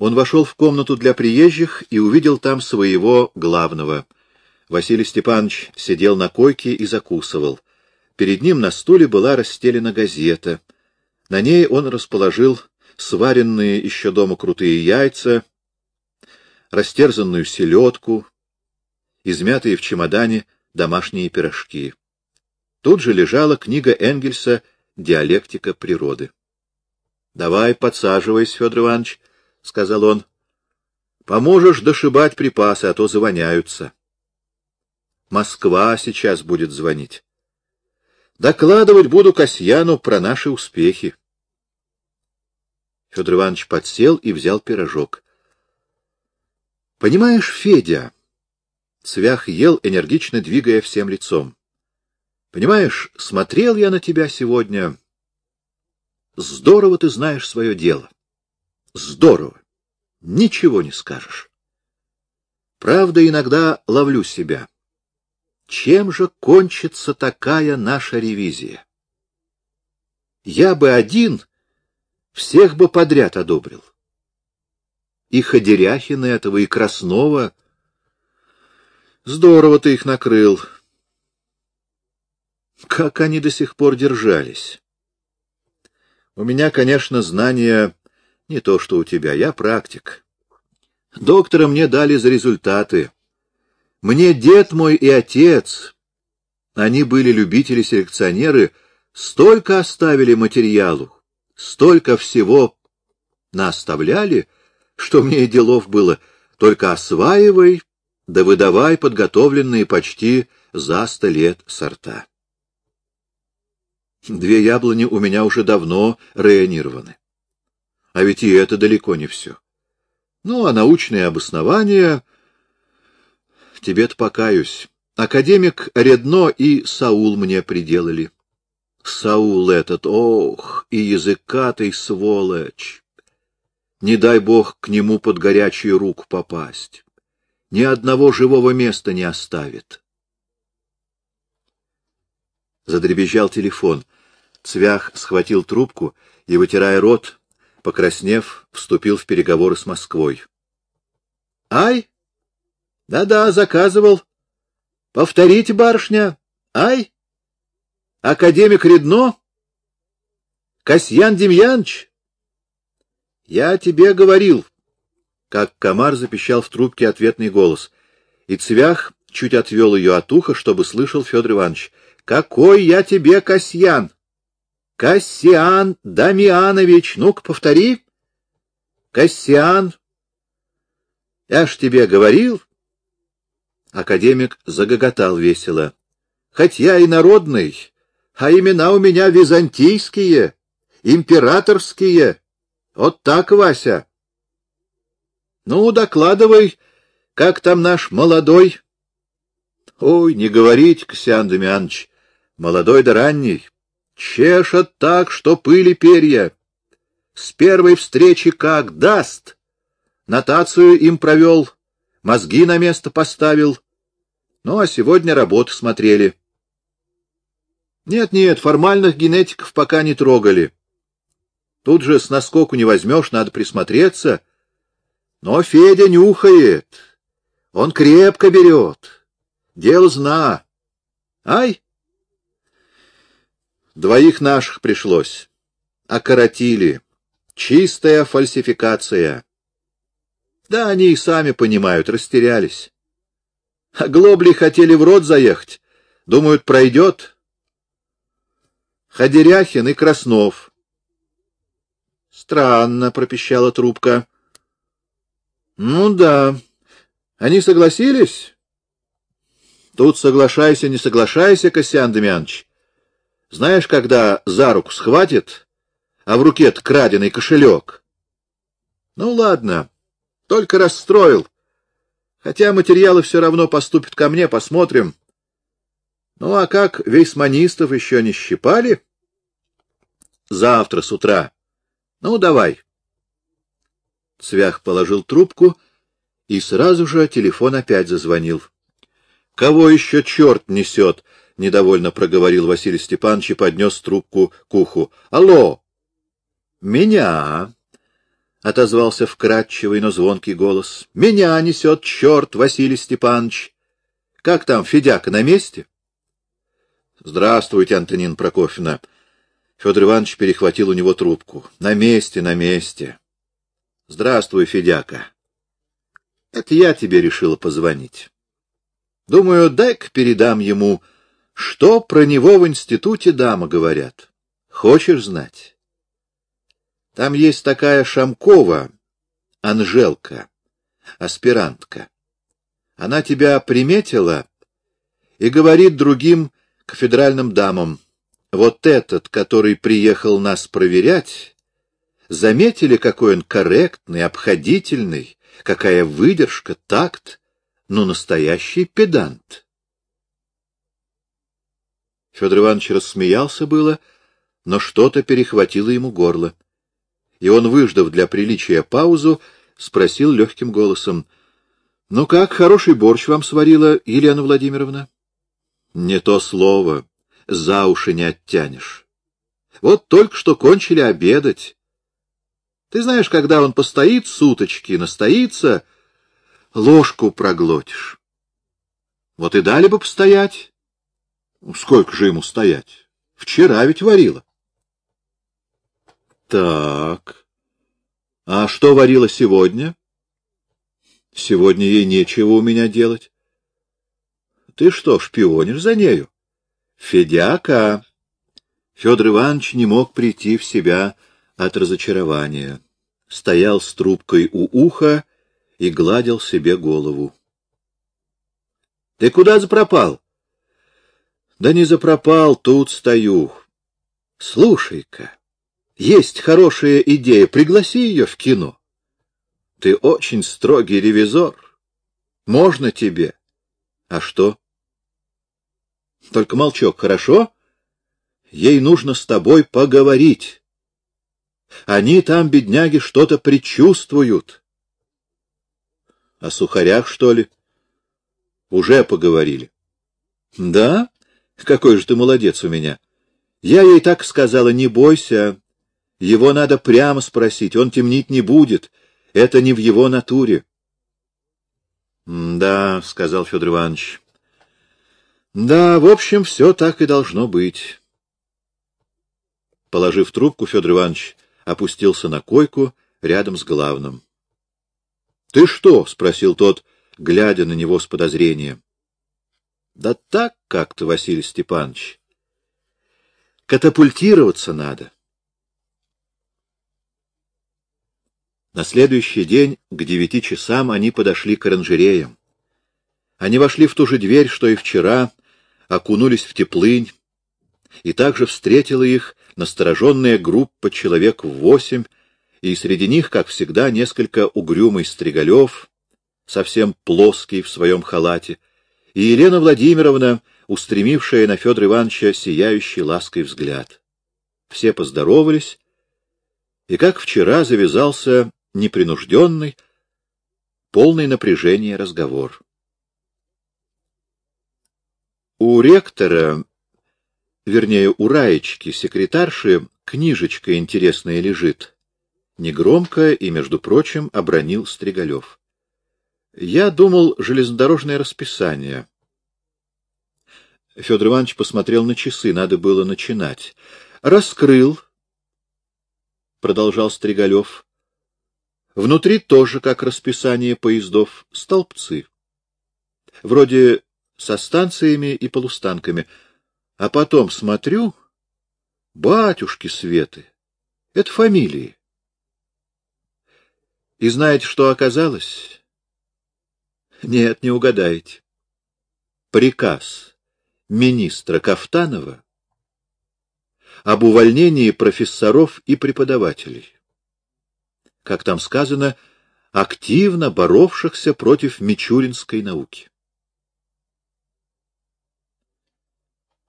Он вошел в комнату для приезжих и увидел там своего главного. Василий Степанович сидел на койке и закусывал. Перед ним на стуле была расстелена газета. На ней он расположил сваренные еще дома крутые яйца, растерзанную селедку, измятые в чемодане домашние пирожки. Тут же лежала книга Энгельса «Диалектика природы». — Давай, подсаживайся, Федор Иванович, — сказал он. — Поможешь дошибать припасы, а то завоняются. Москва сейчас будет звонить. Докладывать буду Касьяну про наши успехи. Федор Иванович подсел и взял пирожок. — Понимаешь, Федя, — Цвях ел, энергично двигая всем лицом, — понимаешь, смотрел я на тебя сегодня Здорово ты знаешь свое дело. Здорово. Ничего не скажешь. Правда, иногда ловлю себя. Чем же кончится такая наша ревизия? Я бы один всех бы подряд одобрил. И Ходеряхина этого, и Краснова. Здорово ты их накрыл. Как они до сих пор держались. У меня, конечно, знания не то, что у тебя. Я практик. Доктора мне дали за результаты. Мне дед мой и отец, они были любители-селекционеры, столько оставили материалу, столько всего наоставляли, что мне делов было только осваивай да выдавай подготовленные почти за сто лет сорта. Две яблони у меня уже давно реанированы. А ведь и это далеко не все. Ну, а научное обоснование... Тебе-то покаюсь. Академик Редно и Саул мне приделали. Саул этот, ох, и языкатый сволочь! Не дай бог к нему под горячую руку попасть. Ни одного живого места не оставит. Задребезжал телефон. Цвях схватил трубку и, вытирая рот, покраснев, вступил в переговоры с Москвой. — Ай! Да-да, заказывал. Повторите, барышня. Ай! Академик Редно? Касьян Демьянович? Я тебе говорил, как комар запищал в трубке ответный голос, и Цвях чуть отвел ее от уха, чтобы слышал Федор Иванович. Какой я тебе Касьян? Кассиан Дамианович, ну-ка повтори. Кассиан. Я ж тебе говорил. Академик загоготал весело. Хоть я и народный, а имена у меня византийские, императорские. Вот так, Вася. Ну, докладывай, как там наш молодой? Ой, не говорить, Ксян Дамианович, молодой да ранний, чешет так, что пыли перья. С первой встречи как даст. Нотацию им провел, мозги на место поставил. Ну, а сегодня работу смотрели. Нет-нет, формальных генетиков пока не трогали. Тут же с наскоку не возьмешь, надо присмотреться. Но Федя нюхает. Он крепко берет. Дело зна. Ай! Двоих наших пришлось. Окоротили. Чистая фальсификация. Да они и сами понимают, растерялись. А глобли хотели в рот заехать. Думают, пройдет. Ходеряхин и Краснов. Странно, — пропищала трубка. Ну да. Они согласились? Тут соглашайся, не соглашайся, Косян Демьянович. Знаешь, когда за руку схватит, а в руке краденый кошелек? Ну, ладно, только расстроил. Хотя материалы все равно поступят ко мне, посмотрим. Ну, а как вейсманистов еще не щипали? Завтра с утра. Ну, давай. Цвях положил трубку, и сразу же телефон опять зазвонил. — Кого еще черт несет? — недовольно проговорил Василий Степанович и поднес трубку к уху. — Алло! — Меня! — отозвался вкрадчивый, но звонкий голос. — Меня несет черт, Василий Степанович. Как там, Федяка, на месте? — Здравствуйте, Антонин Прокофьевна. Федор Иванович перехватил у него трубку. — На месте, на месте. — Здравствуй, Федяка. — Это я тебе решила позвонить. Думаю, дай-ка передам ему, что про него в институте дамы говорят. Хочешь знать? Там есть такая Шамкова, Анжелка, аспирантка. Она тебя приметила и говорит другим кафедральным дамам, вот этот, который приехал нас проверять, заметили, какой он корректный, обходительный, какая выдержка, такт, ну, настоящий педант. Федор Иванович рассмеялся было, но что-то перехватило ему горло. И он, выждав для приличия паузу, спросил легким голосом, — Ну как, хороший борщ вам сварила Елена Владимировна? — Не то слово, за уши не оттянешь. Вот только что кончили обедать. Ты знаешь, когда он постоит суточки, настоится, ложку проглотишь. Вот и дали бы постоять. Сколько же ему стоять? Вчера ведь варила. Так. А что варила сегодня? Сегодня ей нечего у меня делать. Ты что, шпионишь за нею? Федяка! Федор Иванович не мог прийти в себя от разочарования. Стоял с трубкой у уха и гладил себе голову. — Ты куда запропал? — Да не запропал, тут стою. Слушай-ка, есть хорошая идея, пригласи ее в кино. Ты очень строгий ревизор. Можно тебе. А что? Только молчок, хорошо? Ей нужно с тобой поговорить. Они там, бедняги, что-то предчувствуют. О сухарях, что ли? Уже поговорили. Да? Какой же ты молодец у меня. Я ей так сказала, не бойся. Его надо прямо спросить, он темнить не будет. Это не в его натуре. — Да, — сказал Федор Иванович. — Да, в общем, все так и должно быть. Положив трубку, Федор Иванович опустился на койку рядом с главным. — Ты что? — спросил тот, глядя на него с подозрением. — Да так как-то, Василий Степанович. Катапультироваться надо. На следующий день к девяти часам они подошли к оранжереям. Они вошли в ту же дверь, что и вчера, окунулись в теплынь, и также встретила их настороженная группа человек в восемь, и среди них, как всегда, несколько угрюмый Стригалев, совсем плоский в своем халате, и Елена Владимировна, устремившая на Федора Ивановича сияющий лаской взгляд. Все поздоровались, и, как вчера, завязался непринужденный, полный напряжения разговор. У ректора, вернее, у Раечки, секретарши, книжечка интересная лежит, Негромко и, между прочим, обронил Стригалев. Я думал, железнодорожное расписание. Федор Иванович посмотрел на часы, надо было начинать. Раскрыл, продолжал Стригалев. Внутри тоже, как расписание поездов, столбцы. Вроде со станциями и полустанками. А потом смотрю, батюшки Светы, это фамилии. И знаете, что оказалось? Нет, не угадаете. Приказ министра Кафтанова об увольнении профессоров и преподавателей. Как там сказано, активно боровшихся против мичуринской науки.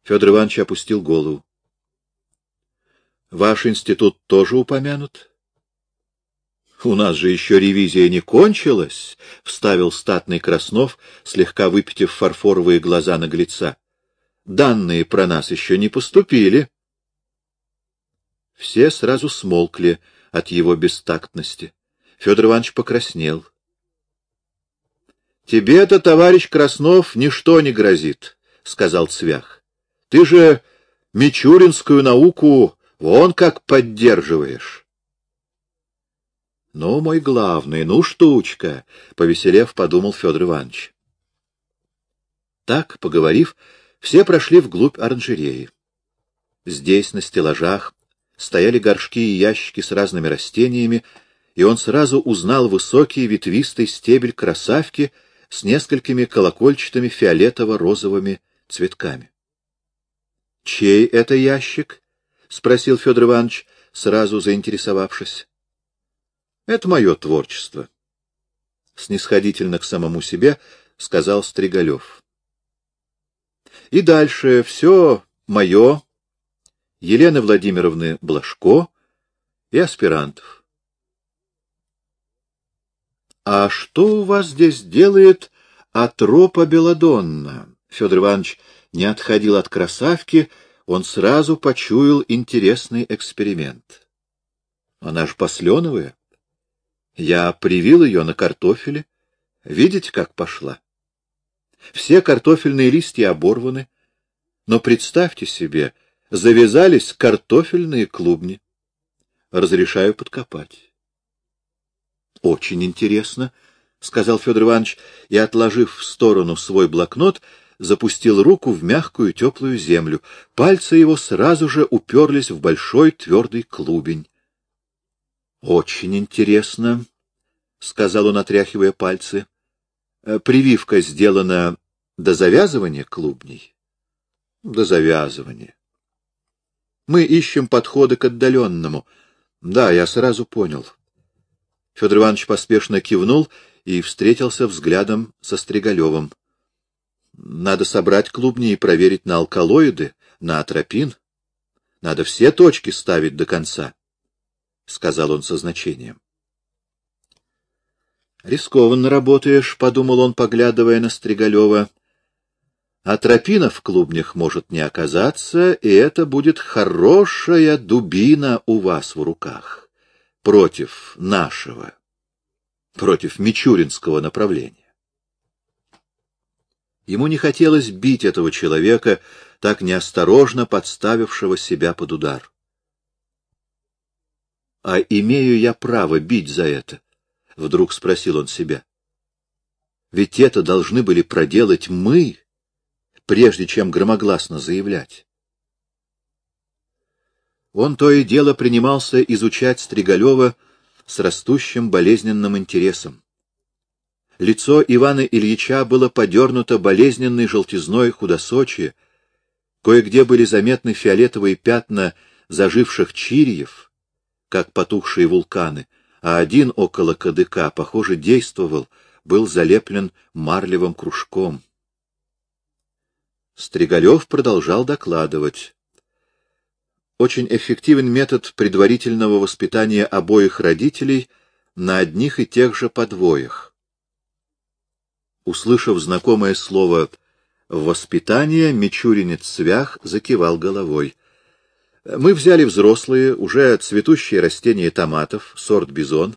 Федор Иванович опустил голову. — Ваш институт тоже упомянут? — У нас же еще ревизия не кончилась, — вставил статный Краснов, слегка выпитив фарфоровые глаза наглеца. — Данные про нас еще не поступили. Все сразу смолкли от его бестактности. Федор Иванович покраснел. — Тебе-то, товарищ Краснов, ничто не грозит, — сказал Цвях. — Ты же мичуринскую науку вон как поддерживаешь. — Ну, мой главный, ну, штучка, — повеселев, подумал Федор Иванович. Так, поговорив, все прошли вглубь оранжереи. Здесь, на стеллажах, стояли горшки и ящики с разными растениями, и он сразу узнал высокий ветвистый стебель красавки с несколькими колокольчатыми фиолетово-розовыми цветками. — Чей это ящик? — спросил Федор Иванович, сразу заинтересовавшись. — Это мое творчество. Снисходительно к самому себе сказал Стригалев. И дальше все мое, Елены Владимировны Блажко и аспирантов. — А что у вас здесь делает Атропа Беладонна? Федор Иванович не отходил от красавки, он сразу почуял интересный эксперимент. Она ж посленовая. Я привил ее на картофеле. Видите, как пошла? Все картофельные листья оборваны, но представьте себе, завязались картофельные клубни. Разрешаю подкопать. — Очень интересно, — сказал Федор Иванович, и, отложив в сторону свой блокнот, запустил руку в мягкую теплую землю. Пальцы его сразу же уперлись в большой твердый клубень. — Очень интересно, — сказал он, отряхивая пальцы. Э, прививка сделана до завязывания клубней? До завязывания. Мы ищем подходы к отдаленному. Да, я сразу понял. Федор Иванович поспешно кивнул и встретился взглядом со Стригалевым. Надо собрать клубни и проверить на алкалоиды, на атропин. Надо все точки ставить до конца, — сказал он со значением. Рискованно работаешь, — подумал он, поглядывая на Стригалева. А тропина в клубнях может не оказаться, и это будет хорошая дубина у вас в руках против нашего, против мичуринского направления. Ему не хотелось бить этого человека, так неосторожно подставившего себя под удар. — А имею я право бить за это? — вдруг спросил он себя. — Ведь это должны были проделать мы, прежде чем громогласно заявлять. Он то и дело принимался изучать Стригалева с растущим болезненным интересом. Лицо Ивана Ильича было подернуто болезненной желтизной худосочия, кое-где были заметны фиолетовые пятна заживших чирьев, как потухшие вулканы, а один около кадыка, похоже, действовал, был залеплен марлевым кружком. Стригалев продолжал докладывать. Очень эффективен метод предварительного воспитания обоих родителей на одних и тех же подвоях. Услышав знакомое слово «воспитание», Мичуринец Свях закивал головой. Мы взяли взрослые, уже цветущие растения томатов, сорт бизон.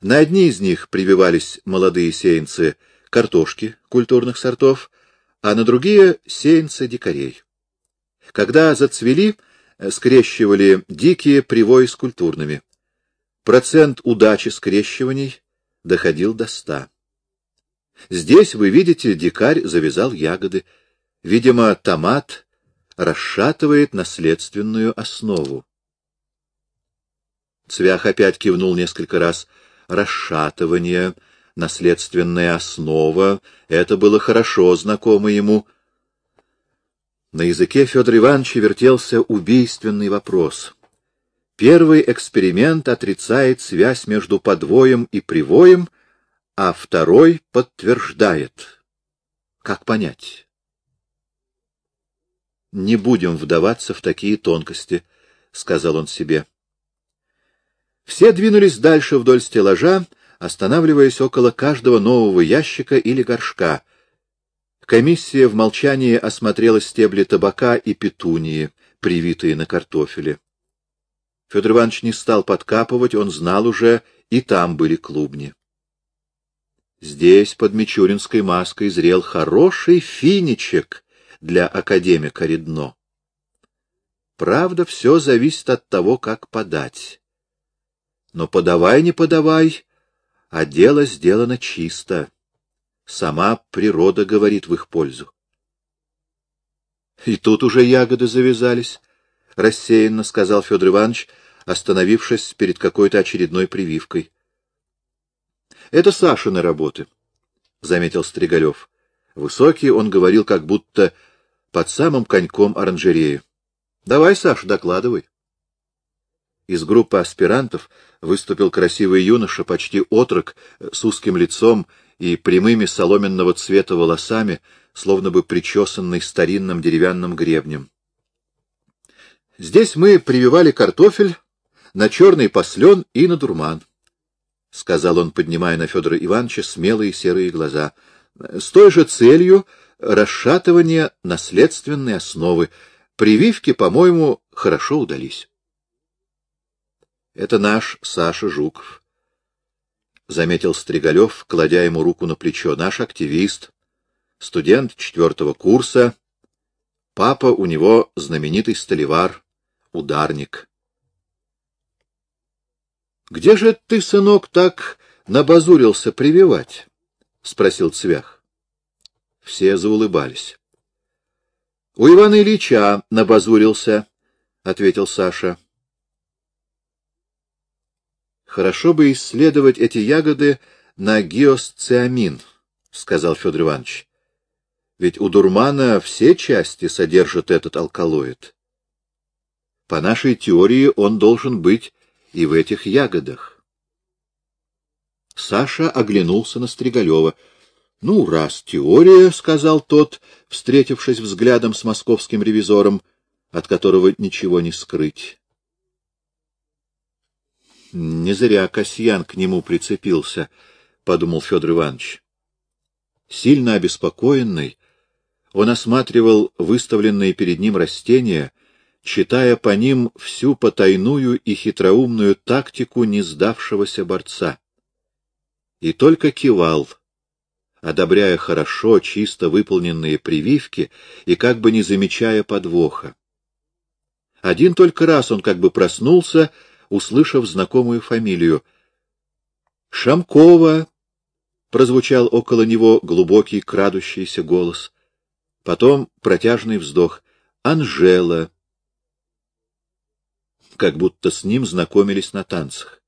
На одни из них прививались молодые сеянцы картошки культурных сортов, а на другие — сеянцы дикарей. Когда зацвели, скрещивали дикие привои с культурными. Процент удачи скрещиваний доходил до ста. Здесь, вы видите, дикарь завязал ягоды. Видимо, томат расшатывает наследственную основу. Цвях опять кивнул несколько раз. Расшатывание наследственная основа, это было хорошо знакомо ему. На языке Федора Ивановича вертелся убийственный вопрос. Первый эксперимент отрицает связь между подвоем и привоем, а второй подтверждает. Как понять? «Не будем вдаваться в такие тонкости», — сказал он себе. Все двинулись дальше вдоль стеллажа, останавливаясь около каждого нового ящика или горшка. Комиссия в молчании осмотрела стебли табака и петунии, привитые на картофеле. Федор Иванович не стал подкапывать, он знал уже и там были клубни. Здесь под Мичуринской маской зрел хороший финичек для академика Редно. Правда, все зависит от того, как подать. Но подавай, не подавай, а дело сделано чисто. Сама природа говорит в их пользу. И тут уже ягоды завязались, — рассеянно сказал Федор Иванович, остановившись перед какой-то очередной прививкой. — Это Сашины работы, — заметил Стригалев. Высокий он говорил, как будто под самым коньком оранжереи. — Давай, Саша, докладывай. Из группы аспирантов выступил красивый юноша, почти отрок, с узким лицом и прямыми соломенного цвета волосами, словно бы причесанный старинным деревянным гребнем. Здесь мы прививали картофель на черный послен и на дурман, — сказал он, поднимая на Федора Ивановича смелые серые глаза, — с той же целью расшатывания наследственной основы. Прививки, по-моему, хорошо удались. Это наш Саша Жуков, — заметил Стригалев, кладя ему руку на плечо. Наш активист, студент четвертого курса. Папа у него знаменитый столевар, ударник. — Где же ты, сынок, так набазурился прививать? — спросил Цвях. Все заулыбались. — У Ивана Ильича набазурился, — ответил Саша. — Хорошо бы исследовать эти ягоды на гиосциамин, — сказал Федор Иванович. Ведь у дурмана все части содержат этот алкалоид. По нашей теории он должен быть и в этих ягодах. Саша оглянулся на Стригалева. — Ну, раз теория, — сказал тот, встретившись взглядом с московским ревизором, от которого ничего не скрыть. Не зря Касьян к нему прицепился, — подумал Федор Иванович. Сильно обеспокоенный, он осматривал выставленные перед ним растения, читая по ним всю потайную и хитроумную тактику не сдавшегося борца. И только кивал, одобряя хорошо, чисто выполненные прививки и как бы не замечая подвоха. Один только раз он как бы проснулся услышав знакомую фамилию. «Шамкова!» — прозвучал около него глубокий крадущийся голос. Потом протяжный вздох. «Анжела!» Как будто с ним знакомились на танцах.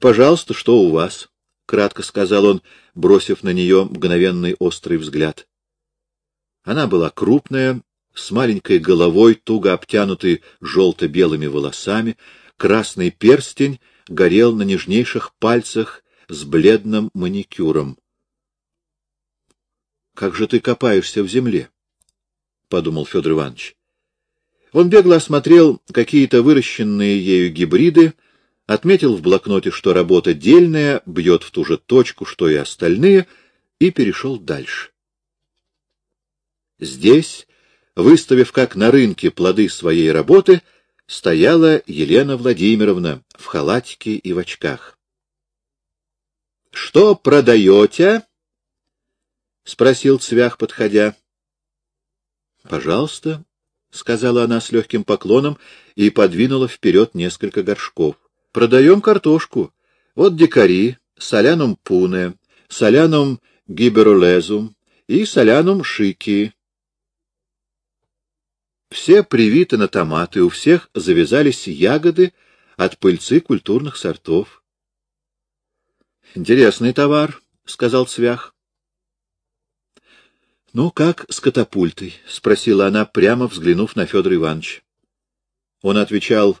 «Пожалуйста, что у вас?» — кратко сказал он, бросив на нее мгновенный острый взгляд. Она была крупная, с маленькой головой, туго обтянутой желто-белыми волосами, Красный перстень горел на нежнейших пальцах с бледным маникюром. — Как же ты копаешься в земле? — подумал Федор Иванович. Он бегло осмотрел какие-то выращенные ею гибриды, отметил в блокноте, что работа дельная, бьет в ту же точку, что и остальные, и перешел дальше. Здесь, выставив как на рынке плоды своей работы, — стояла Елена Владимировна в халатике и в очках. — Что продаете? — спросил Цвях, подходя. — Пожалуйста, — сказала она с легким поклоном и подвинула вперед несколько горшков. — Продаем картошку. Вот дикари, солянум пуне, солянум гиберолезум и солянум шики. Все привиты на томаты, у всех завязались ягоды от пыльцы культурных сортов. — Интересный товар, — сказал Цвях. — Ну, как с катапультой? — спросила она, прямо взглянув на Федора Ивановича. Он отвечал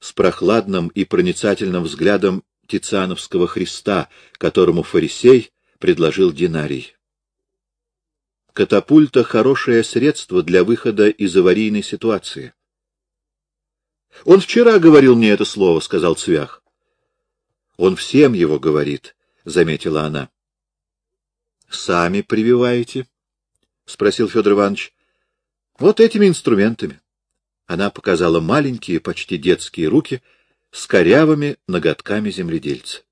с прохладным и проницательным взглядом Тициановского Христа, которому фарисей предложил динарий. Катапульта — хорошее средство для выхода из аварийной ситуации. — Он вчера говорил мне это слово, — сказал Цвях. — Он всем его говорит, — заметила она. — Сами прививаете? — спросил Федор Иванович. — Вот этими инструментами. Она показала маленькие, почти детские руки с корявыми ноготками земледельца.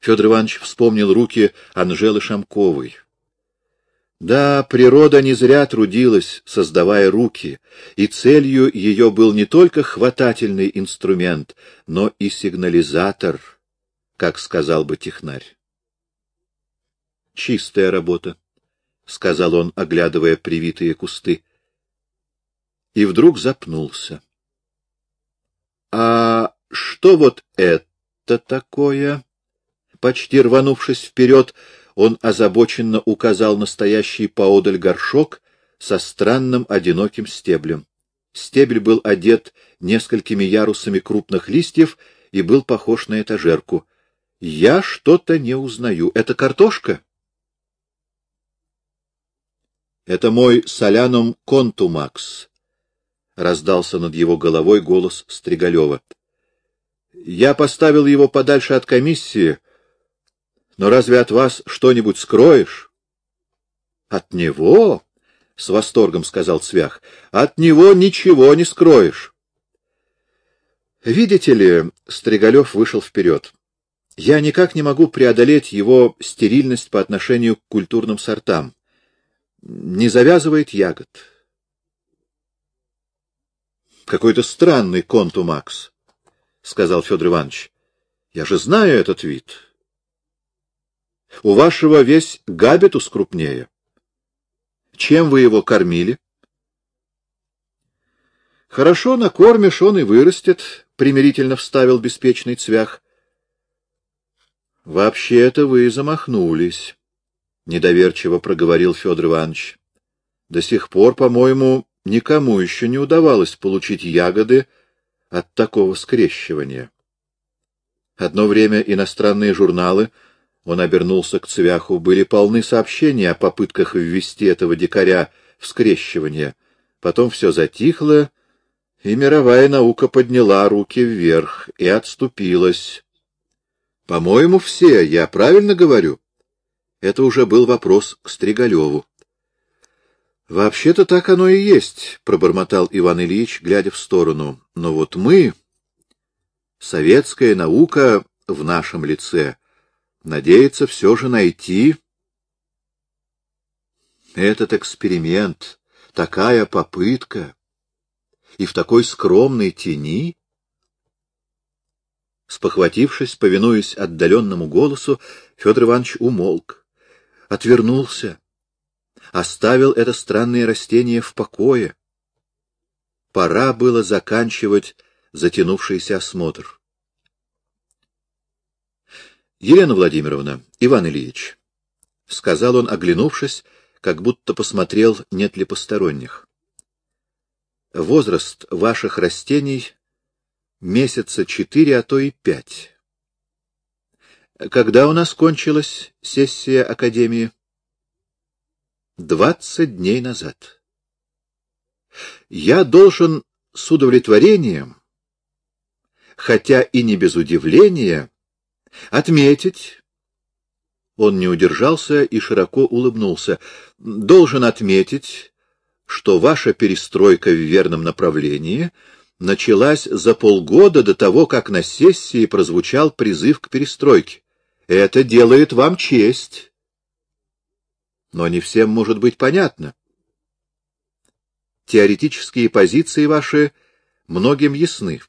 Федор Иванович вспомнил руки Анжелы Шамковой. Да, природа не зря трудилась, создавая руки, и целью ее был не только хватательный инструмент, но и сигнализатор, как сказал бы технарь. Чистая работа, — сказал он, оглядывая привитые кусты. И вдруг запнулся. — А что вот это такое? Почти рванувшись вперед, он озабоченно указал настоящий поодаль горшок со странным одиноким стеблем. Стебель был одет несколькими ярусами крупных листьев и был похож на этажерку. Я что-то не узнаю. Это картошка? Это мой солянум контумакс, — раздался над его головой голос Стригалева. Я поставил его подальше от комиссии, но разве от вас что-нибудь скроешь? — От него? — с восторгом сказал Цвях. — От него ничего не скроешь. Видите ли, Стригалев вышел вперед. Я никак не могу преодолеть его стерильность по отношению к культурным сортам не завязывает ягод. Какой-то странный контумакс, — сказал Федор Иванович. Я же знаю этот вид. У вашего весь габитус крупнее. Чем вы его кормили? Хорошо накормишь, он и вырастет, — примирительно вставил беспечный цвях. Вообще-то вы замахнулись недоверчиво проговорил Федор Иванович. До сих пор, по-моему, никому еще не удавалось получить ягоды от такого скрещивания. Одно время иностранные журналы, он обернулся к Цвяху, были полны сообщений о попытках ввести этого дикаря в скрещивание. Потом все затихло, и мировая наука подняла руки вверх и отступилась. — По-моему, все, я правильно говорю? Это уже был вопрос к Стригалеву. — Вообще-то так оно и есть, — пробормотал Иван Ильич, глядя в сторону. — Но вот мы, советская наука в нашем лице, надеется все же найти этот эксперимент, такая попытка, и в такой скромной тени. Спохватившись, повинуясь отдаленному голосу, Федор Иванович умолк отвернулся, оставил это странное растение в покое. Пора было заканчивать затянувшийся осмотр. — Елена Владимировна, Иван Ильич, — сказал он, оглянувшись, как будто посмотрел, нет ли посторонних. — Возраст ваших растений месяца четыре, а то и пять. Когда у нас кончилась сессия Академии? Двадцать дней назад. Я должен с удовлетворением, хотя и не без удивления, отметить, он не удержался и широко улыбнулся, должен отметить, что ваша перестройка в верном направлении началась за полгода до того, как на сессии прозвучал призыв к перестройке. Это делает вам честь. Но не всем может быть понятно. Теоретические позиции ваши многим ясны.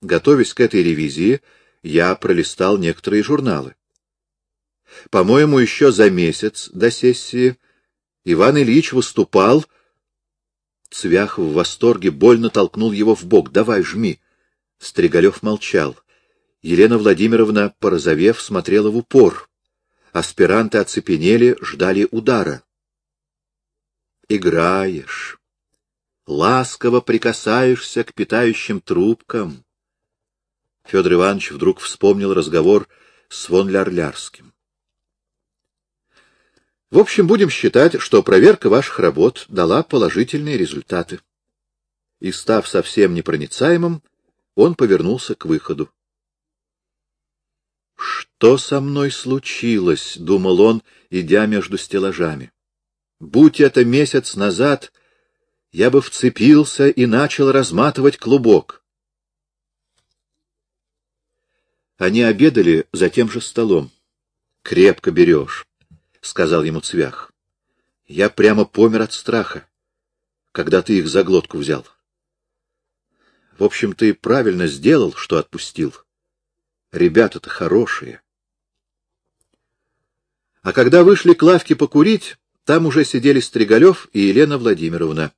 Готовясь к этой ревизии, я пролистал некоторые журналы. По-моему, еще за месяц до сессии Иван Ильич выступал... Цвях в восторге больно толкнул его в бок. «Давай, жми!» Стригалев молчал. Елена Владимировна, порозовев, смотрела в упор. Аспиранты оцепенели, ждали удара. Играешь. Ласково прикасаешься к питающим трубкам. Федор Иванович вдруг вспомнил разговор с фон Лярлярским. В общем, будем считать, что проверка ваших работ дала положительные результаты. И, став совсем непроницаемым, он повернулся к выходу. «Что со мной случилось?» — думал он, идя между стеллажами. «Будь это месяц назад, я бы вцепился и начал разматывать клубок». Они обедали за тем же столом. — Крепко берешь, — сказал ему Цвях. — Я прямо помер от страха, когда ты их за глотку взял. В общем, ты правильно сделал, что отпустил. Ребята-то хорошие. А когда вышли к лавке покурить, там уже сидели Стригалев и Елена Владимировна.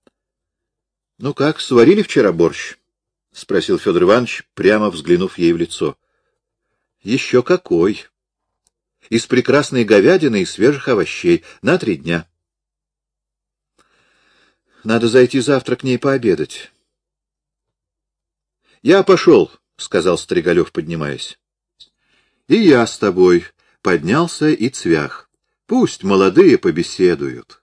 — Ну как, сварили вчера борщ? — спросил Федор Иванович, прямо взглянув ей в лицо. — Еще какой! Из прекрасной говядины и свежих овощей на три дня. Надо зайти завтра к ней пообедать. — Я пошел, — сказал Стригалев, поднимаясь. — И я с тобой, — поднялся и Цвях. — Пусть молодые побеседуют.